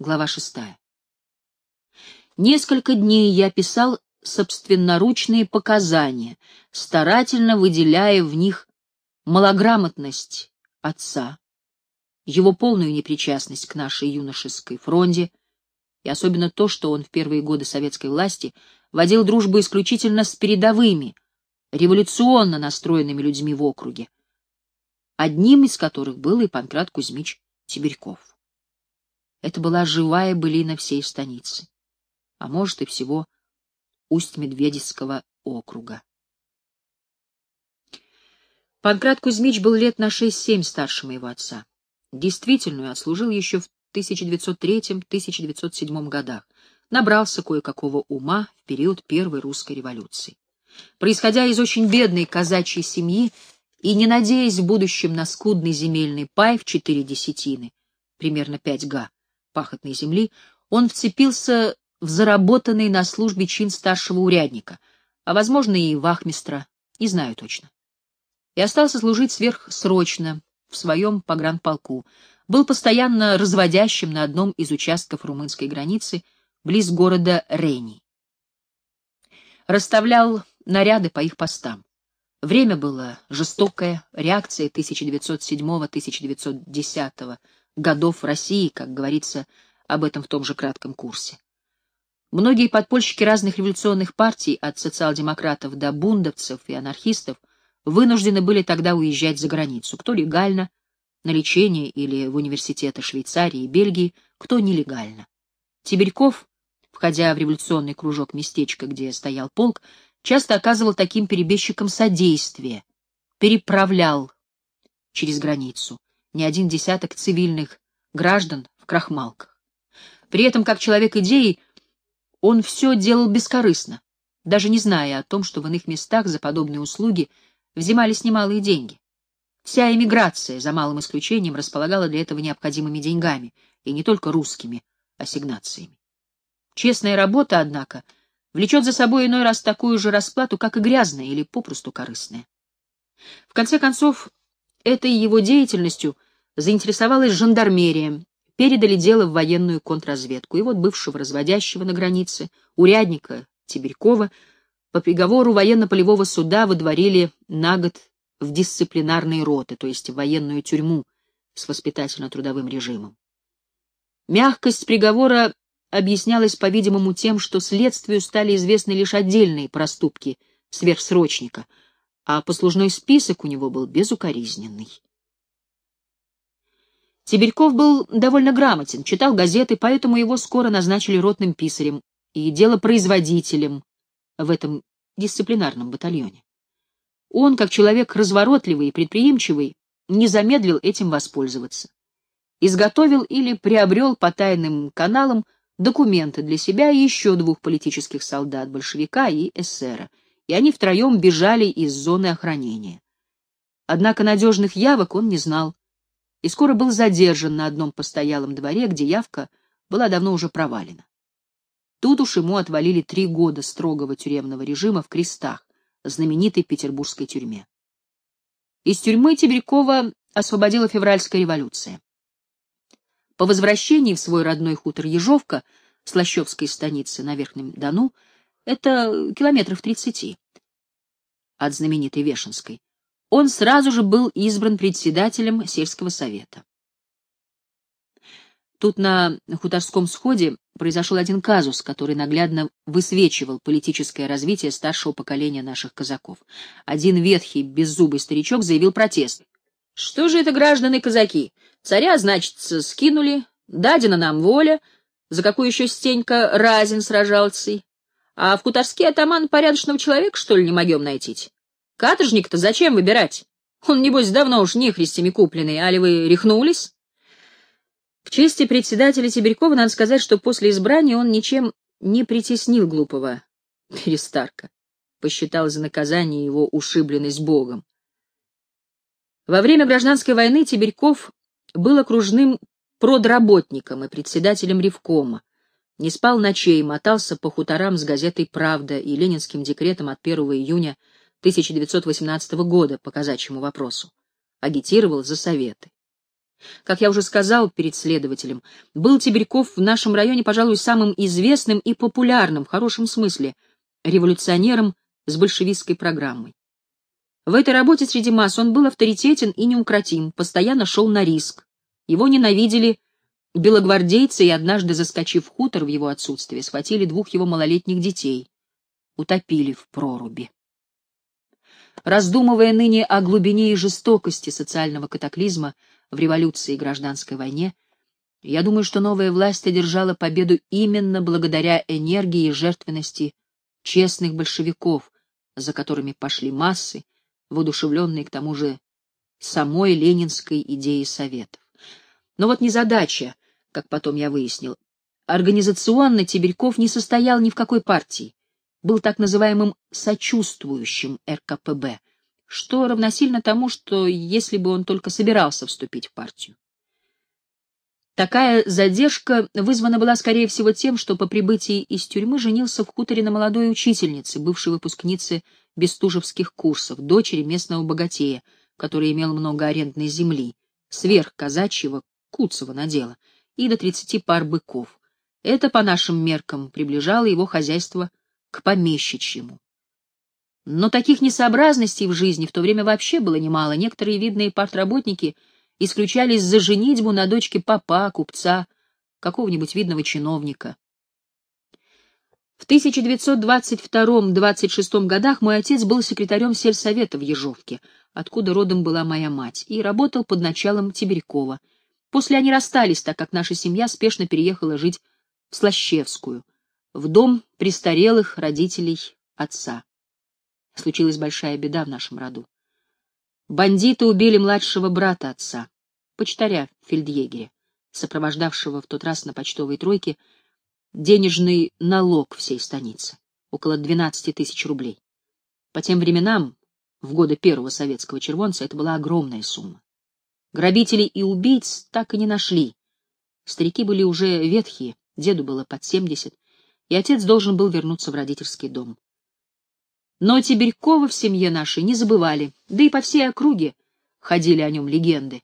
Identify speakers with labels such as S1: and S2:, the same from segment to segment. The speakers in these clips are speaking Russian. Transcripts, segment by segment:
S1: Глава шестая. Несколько дней я писал собственноручные показания, старательно выделяя в них малограмотность отца, его полную непричастность к нашей юношеской фронте и особенно то, что он в первые годы советской власти водил дружбу исключительно с передовыми, революционно настроенными людьми в округе, одним из которых был и Панкрат Кузьмич Тибирьков. Это была живая былина всей станицы, а может и всего Усть-Медведицкого округа. Панкрат Кузьмич был лет на шесть-семь старше моего отца. Действительную отслужил еще в 1903-1907 годах. Набрался кое-какого ума в период Первой русской революции. Происходя из очень бедной казачьей семьи и не надеясь в будущем на скудный земельный пай в четыре десятины, примерно пять га, пахотной земли, он вцепился в заработанный на службе чин старшего урядника, а, возможно, и вахмистра, не знаю точно. И остался служить сверхсрочно в своем погранполку, был постоянно разводящим на одном из участков румынской границы близ города Рейни. Расставлял наряды по их постам. Время было жестокое, реакция 1907-1910 годов России, как говорится об этом в том же кратком курсе. Многие подпольщики разных революционных партий, от социал-демократов до бундовцев и анархистов, вынуждены были тогда уезжать за границу, кто легально, на лечение или в университеты Швейцарии и Бельгии, кто нелегально. Тибирьков, входя в революционный кружок местечка, где стоял полк, часто оказывал таким перебежчикам содействие, переправлял через границу, не один десяток цивильных граждан в крахмалках. При этом, как человек идеи, он все делал бескорыстно, даже не зная о том, что в иных местах за подобные услуги взимались немалые деньги. Вся эмиграция, за малым исключением, располагала для этого необходимыми деньгами, и не только русскими ассигнациями. Честная работа, однако, влечет за собой иной раз такую же расплату, как и грязная или попросту корыстная. В конце концов, этой его деятельностью заинтересовалась жандармерия, передали дело в военную контрразведку. И вот бывшего разводящего на границе, урядника Тибирькова, по приговору военно-полевого суда выдворили на год в дисциплинарные роты, то есть в военную тюрьму с воспитательно-трудовым режимом. Мягкость приговора объяснялась, по-видимому, тем, что следствию стали известны лишь отдельные проступки сверхсрочника, а послужной список у него был безукоризненный. Тибирьков был довольно грамотен, читал газеты, поэтому его скоро назначили ротным писарем и делопроизводителем в этом дисциплинарном батальоне. Он, как человек разворотливый и предприимчивый, не замедлил этим воспользоваться. Изготовил или приобрел по тайным каналам документы для себя и еще двух политических солдат, большевика и эсера, и они втроем бежали из зоны охранения. Однако надежных явок он не знал, и скоро был задержан на одном постоялом дворе, где явка была давно уже провалена. Тут уж ему отвалили три года строгого тюремного режима в крестах, знаменитой петербургской тюрьме. Из тюрьмы Тибрякова освободила февральская революция. По возвращении в свой родной хутор Ежовка, Слащевской станицы на Верхнем Дону, это километров тридцати от знаменитой Вешенской, он сразу же был избран председателем сельского совета. Тут на хуторском сходе произошел один казус, который наглядно высвечивал политическое развитие старшего поколения наших казаков. Один ветхий, беззубый старичок заявил протест. «Что же это, граждане казаки? Царя, значит, скинули, дадена нам воля, за какую еще стенька разин сражался, а в хуторске атаман порядочного человека, что ли, не могем найти? Каторжник-то зачем выбирать? Он, небось, давно уж нехристями купленный, али вы рехнулись? В чести председателя Сибирькова надо сказать, что после избрания он ничем не притеснил глупого Перестарка, посчитал за наказание его ушибленность Богом. Во время гражданской войны Тибирьков был окружным продработником и председателем Ревкома, не спал ночей, мотался по хуторам с газетой «Правда» и ленинским декретом от 1 июня 1918 года по казачьему вопросу, агитировал за советы. Как я уже сказал перед следователем, был Тибирьков в нашем районе, пожалуй, самым известным и популярным, в хорошем смысле, революционером с большевистской программой. В этой работе среди масс он был авторитетен и неукротим, постоянно шел на риск. Его ненавидели белогвардейцы и однажды, заскочив в хутор в его отсутствие, схватили двух его малолетних детей, утопили в проруби. Раздумывая ныне о глубине и жестокости социального катаклизма в революции и гражданской войне, я думаю, что новая власть одержала победу именно благодаря энергии и жертвенности честных большевиков, за которыми пошли массы, воодушевленные к тому же самой ленинской идеей Советов. Но вот незадача, как потом я выяснил. Организационно Тибельков не состоял ни в какой партии, был так называемым сочувствующим РКПБ, что равносильно тому, что если бы он только собирался вступить в партию. Такая задержка вызвана была, скорее всего, тем, что по прибытии из тюрьмы женился в хуторе на молодой учительнице, бывшей выпускнице бестужевских курсов, дочери местного богатея, который имел много арендной земли, сверх казачьего Куцева надела, и до тридцати пар быков. Это, по нашим меркам, приближало его хозяйство к помещичьему. Но таких несообразностей в жизни в то время вообще было немало. Некоторые видные партработники исключались за женитьбу на дочке папа, купца, какого-нибудь видного чиновника. В 1922-26 годах мой отец был секретарем сельсовета в Ежовке, откуда родом была моя мать, и работал под началом Тибирякова. После они расстались, так как наша семья спешно переехала жить в Слащевскую, в дом престарелых родителей отца. Случилась большая беда в нашем роду. Бандиты убили младшего брата отца, почтаря фельдъегеря, сопровождавшего в тот раз на почтовой тройке денежный налог всей станицы, около 12 тысяч рублей. По тем временам, в годы первого советского червонца, это была огромная сумма. Грабителей и убийц так и не нашли. Старики были уже ветхие, деду было под семьдесят, и отец должен был вернуться в родительский дом. Но Тибирькова в семье нашей не забывали, да и по всей округе ходили о нем легенды.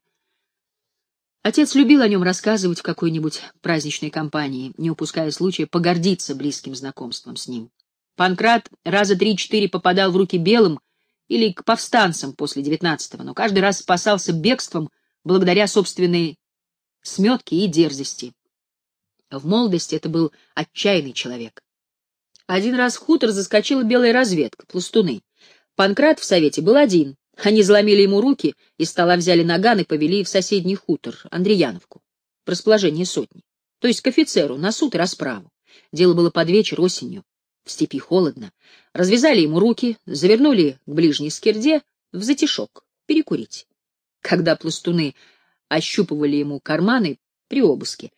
S1: Отец любил о нем рассказывать в какой-нибудь праздничной компании, не упуская случая погордиться близким знакомством с ним. Панкрат раза три-четыре попадал в руки белым или к повстанцам после девятнадцатого, но каждый раз спасался бегством благодаря собственной сметке и дерзости. В молодости это был отчаянный человек. Один раз в хутор заскочила белая разведка, пластуны. Панкрат в совете был один. Они заломили ему руки, из стола взяли наган и повели в соседний хутор, Андреяновку, в расположение сотни, то есть к офицеру, на суд и расправу. Дело было под вечер осенью, в степи холодно. Развязали ему руки, завернули к ближней скирде в затишок, перекурить. Когда пластуны ощупывали ему карманы при обыске,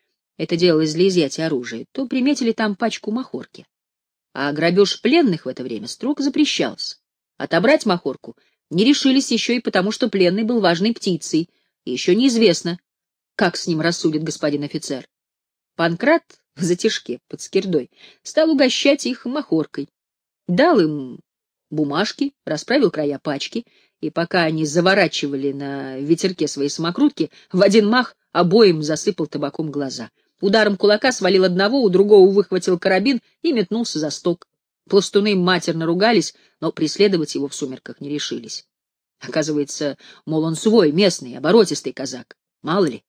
S1: это делалось для изъятия оружия, то приметили там пачку махорки. А грабеж пленных в это время строго запрещался. Отобрать махорку не решились еще и потому, что пленный был важной птицей, и еще неизвестно, как с ним рассудит господин офицер. Панкрат в затишке под скирдой стал угощать их махоркой. Дал им бумажки, расправил края пачки и пока они заворачивали на ветерке свои самокрутки, в один мах обоим засыпал табаком глаза. Ударом кулака свалил одного, у другого выхватил карабин и метнулся за сток. Пластуны матерно ругались, но преследовать его в сумерках не решились. Оказывается, мол, он свой, местный, оборотистый казак. Мало ли.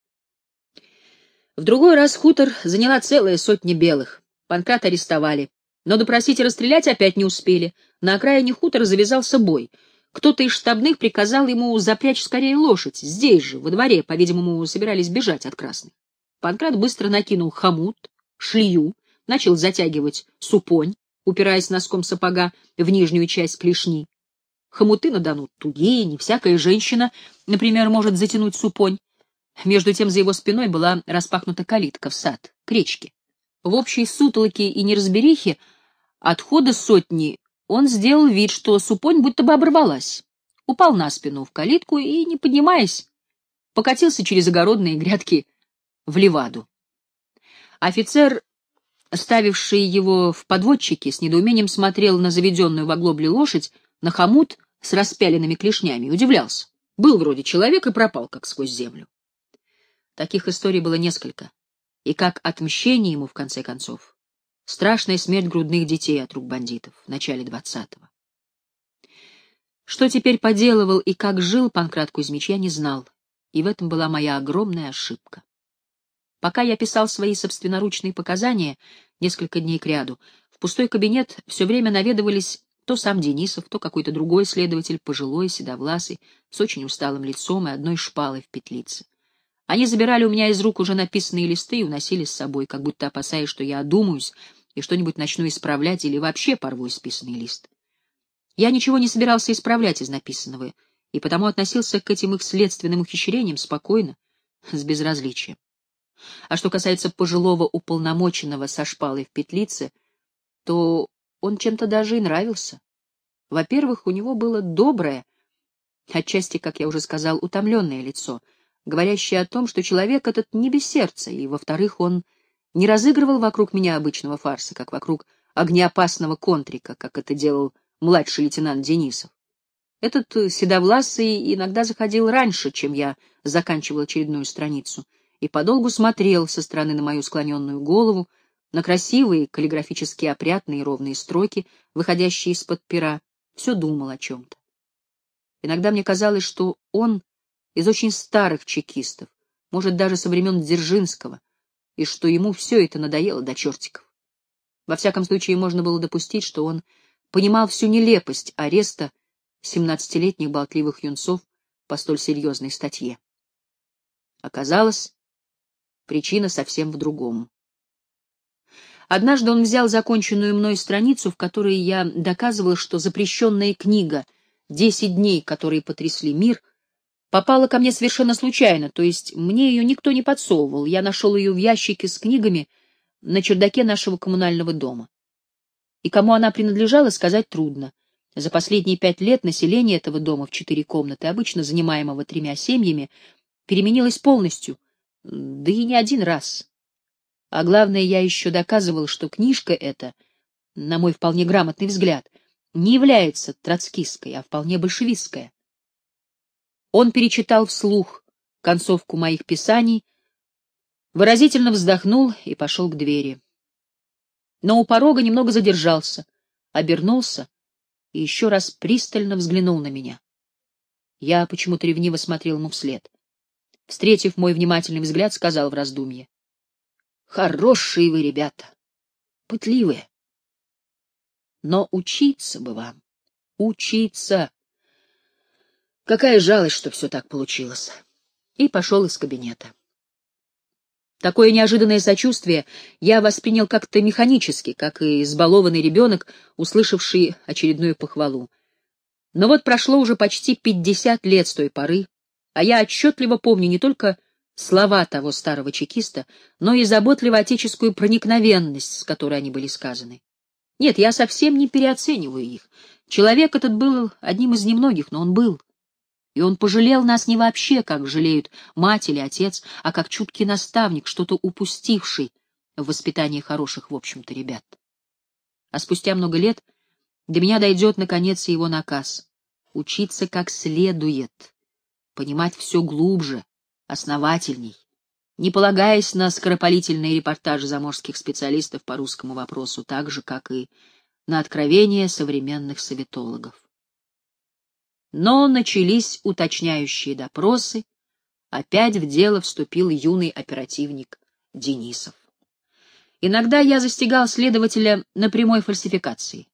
S1: В другой раз хутор заняла целая сотня белых. Панкрат арестовали. Но допросить и расстрелять опять не успели. На окраине хутора завязался бой — кто-то из штабных приказал ему запрячь скорее лошадь, здесь же, во дворе, по-видимому, собирались бежать от красных. Панкрат быстро накинул хомут, шлью, начал затягивать супонь, упираясь носком сапога в нижнюю часть клешни. Хомуты на Дону тугие, не всякая женщина, например, может затянуть супонь. Между тем за его спиной была распахнута калитка в сад, к речке. В общей сутолоке и неразберихе отхода сотни он сделал вид, что супонь будто бы оборвалась, упал на спину в калитку и, не поднимаясь, покатился через огородные грядки в леваду. Офицер, ставивший его в подводчике, с недоумением смотрел на заведенную в оглобле лошадь, на хомут с распяленными клешнями, и удивлялся. Был вроде человек и пропал, как сквозь землю. Таких историй было несколько. И как отмщение ему, в конце концов, страшная смерть грудных детей от рук бандитов в начале двадцатого. Что теперь поделывал и как жил Панкрат Кузьмич, я не знал, и в этом была моя огромная ошибка. Пока я писал свои собственноручные показания несколько дней кряду, в пустой кабинет все время наведывались то сам Денисов, то какой-то другой следователь, пожилой, седовласый, с очень усталым лицом и одной шпалой в петлице. Они забирали у меня из рук уже написанные листы и уносили с собой, как будто опасаясь, что я одумаюсь и что-нибудь начну исправлять или вообще порву исписанный лист. Я ничего не собирался исправлять из написанного, и потому относился к этим их следственным ухищрениям спокойно, с безразличием. А что касается пожилого уполномоченного со шпалой в петлице, то он чем-то даже и нравился. Во-первых, у него было доброе, отчасти, как я уже сказал, утомленное лицо, говорящее о том, что человек этот не без сердца, и, во-вторых, он не разыгрывал вокруг меня обычного фарса, как вокруг огнеопасного контрика, как это делал младший лейтенант Денисов. Этот седовласый иногда заходил раньше, чем я заканчивал очередную страницу, и подолгу смотрел со стороны на мою склоненную голову, на красивые, каллиграфически опрятные и ровные строки, выходящие из-под пера, все думал о чем-то. Иногда мне казалось, что он из очень старых чекистов, может, даже со времен Дзержинского, и что ему все это надоело до чертиков. Во всяком случае, можно было допустить, что он понимал всю нелепость ареста семнадцатилетних болтливых юнцов по столь серьезной статье. Оказалось, причина совсем в другом. Однажды он взял законченную мной страницу, в которой я доказывал, что запрещенная книга «Десять дней, которые потрясли мир» попала ко мне совершенно случайно, то есть мне ее никто не подсовывал, я нашел ее в ящике с книгами на чердаке нашего коммунального дома. И кому она принадлежала, сказать трудно. За последние пять лет население этого дома в четыре комнаты, обычно занимаемого тремя семьями, переменилось полностью, да и не один раз. А главное, я еще доказывал, что книжка эта, на мой вполне грамотный взгляд, не является троцкистской, а вполне большевистская. Он перечитал вслух концовку моих писаний, выразительно вздохнул и пошел к двери. Но у порога немного задержался, обернулся и еще раз пристально взглянул на меня. Я почему-то ревниво смотрел ему вслед. Встретив мой внимательный взгляд, сказал в раздумье. Хорошие вы ребята, пытливые. Но учиться бы вам, учиться. Какая жалость, что все так получилось. И пошел из кабинета. Такое неожиданное сочувствие я воспринял как-то механически, как и избалованный ребенок, услышавший очередную похвалу. Но вот прошло уже почти пятьдесят лет с той поры, а я отчетливо помню не только слова того старого чекиста, но и заботливо отеческую проникновенность, с которой они были сказаны. Нет, я совсем не переоцениваю их. Человек этот был одним из немногих, но он был. И он пожалел нас не вообще, как жалеют мать или отец, а как чуткий наставник, что-то упустивший в воспитании хороших, в общем-то, ребят. А спустя много лет до меня дойдет, наконец, его наказ — учиться как следует, понимать все глубже, основательней, не полагаясь на скоропалительные репортажи заморских специалистов по русскому вопросу, так же, как и на откровения современных советологов. Но начались уточняющие допросы, опять в дело вступил юный оперативник Денисов. Иногда я застигал следователя на прямой фальсификации.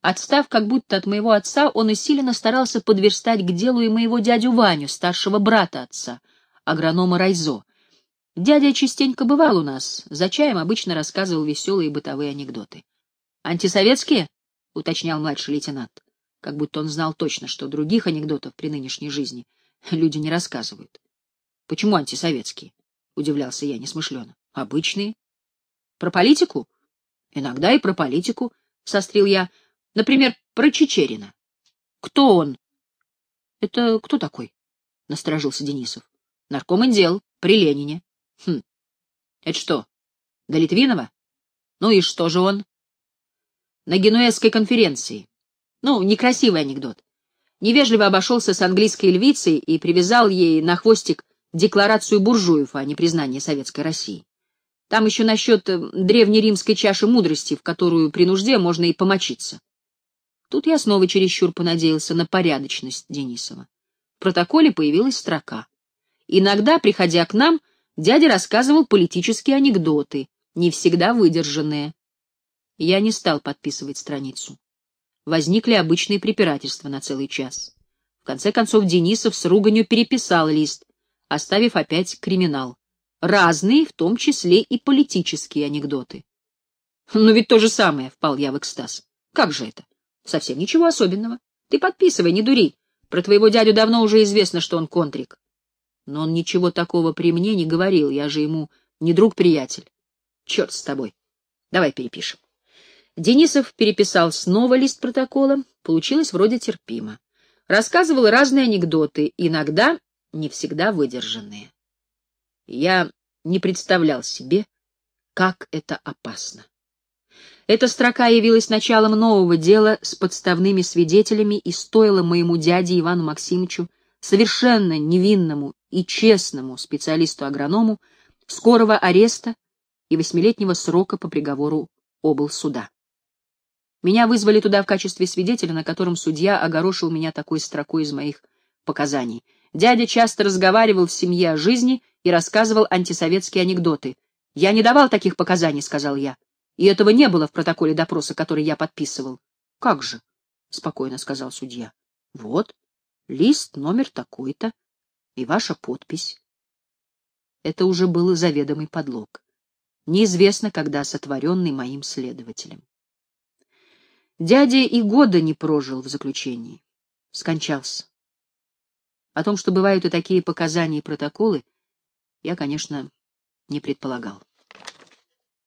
S1: Отстав как будто от моего отца, он усиленно старался подверстать к делу и моего дядю Ваню, старшего брата отца, агронома Райзо. Дядя частенько бывал у нас, за чаем обычно рассказывал веселые бытовые анекдоты. «Антисоветские?» — уточнял младший лейтенант как будто он знал точно, что других анекдотов при нынешней жизни люди не рассказывают. — Почему антисоветские? — удивлялся я несмышленно. — Обычные. — Про политику? — Иногда и про политику, — сострил я. — Например, про Чечерина. — Кто он? — Это кто такой? — насторожился Денисов. — Нарком дел при Ленине. — Хм. Это что, до Литвинова? Ну и что же он? — На Генуэзской конференции. Ну, некрасивый анекдот. Невежливо обошелся с английской львицей и привязал ей на хвостик декларацию буржуев о непризнании Советской России. Там еще насчет э, древнеримской чаши мудрости, в которую при нужде можно и помочиться. Тут я снова чересчур понадеялся на порядочность Денисова. В протоколе появилась строка. Иногда, приходя к нам, дядя рассказывал политические анекдоты, не всегда выдержанные. Я не стал подписывать страницу. Возникли обычные препирательства на целый час. В конце концов Денисов с руганью переписал лист, оставив опять криминал. Разные, в том числе и политические анекдоты. Но ведь то же самое, впал я в экстаз. Как же это? Совсем ничего особенного. Ты подписывай, не дури. Про твоего дядю давно уже известно, что он контрик. Но он ничего такого при мне не говорил, я же ему не друг-приятель. Черт с тобой. Давай перепишем. Денисов переписал снова лист протокола, получилось вроде терпимо. Рассказывал разные анекдоты, иногда не всегда выдержанные. Я не представлял себе, как это опасно. Эта строка явилась началом нового дела с подставными свидетелями и стоила моему дяде Ивану Максимовичу, совершенно невинному и честному специалисту-агроному, скорого ареста и восьмилетнего срока по приговору облсуда. Меня вызвали туда в качестве свидетеля, на котором судья огорошил меня такой строкой из моих показаний. Дядя часто разговаривал в семье о жизни и рассказывал антисоветские анекдоты. «Я не давал таких показаний», — сказал я. И этого не было в протоколе допроса, который я подписывал. — Как же? — спокойно сказал судья. — Вот, лист номер такой-то и ваша подпись. Это уже был заведомый подлог. Неизвестно, когда сотворенный моим следователем. Дядя и года не прожил в заключении. Скончался. О том, что бывают и такие показания и протоколы, я, конечно, не предполагал.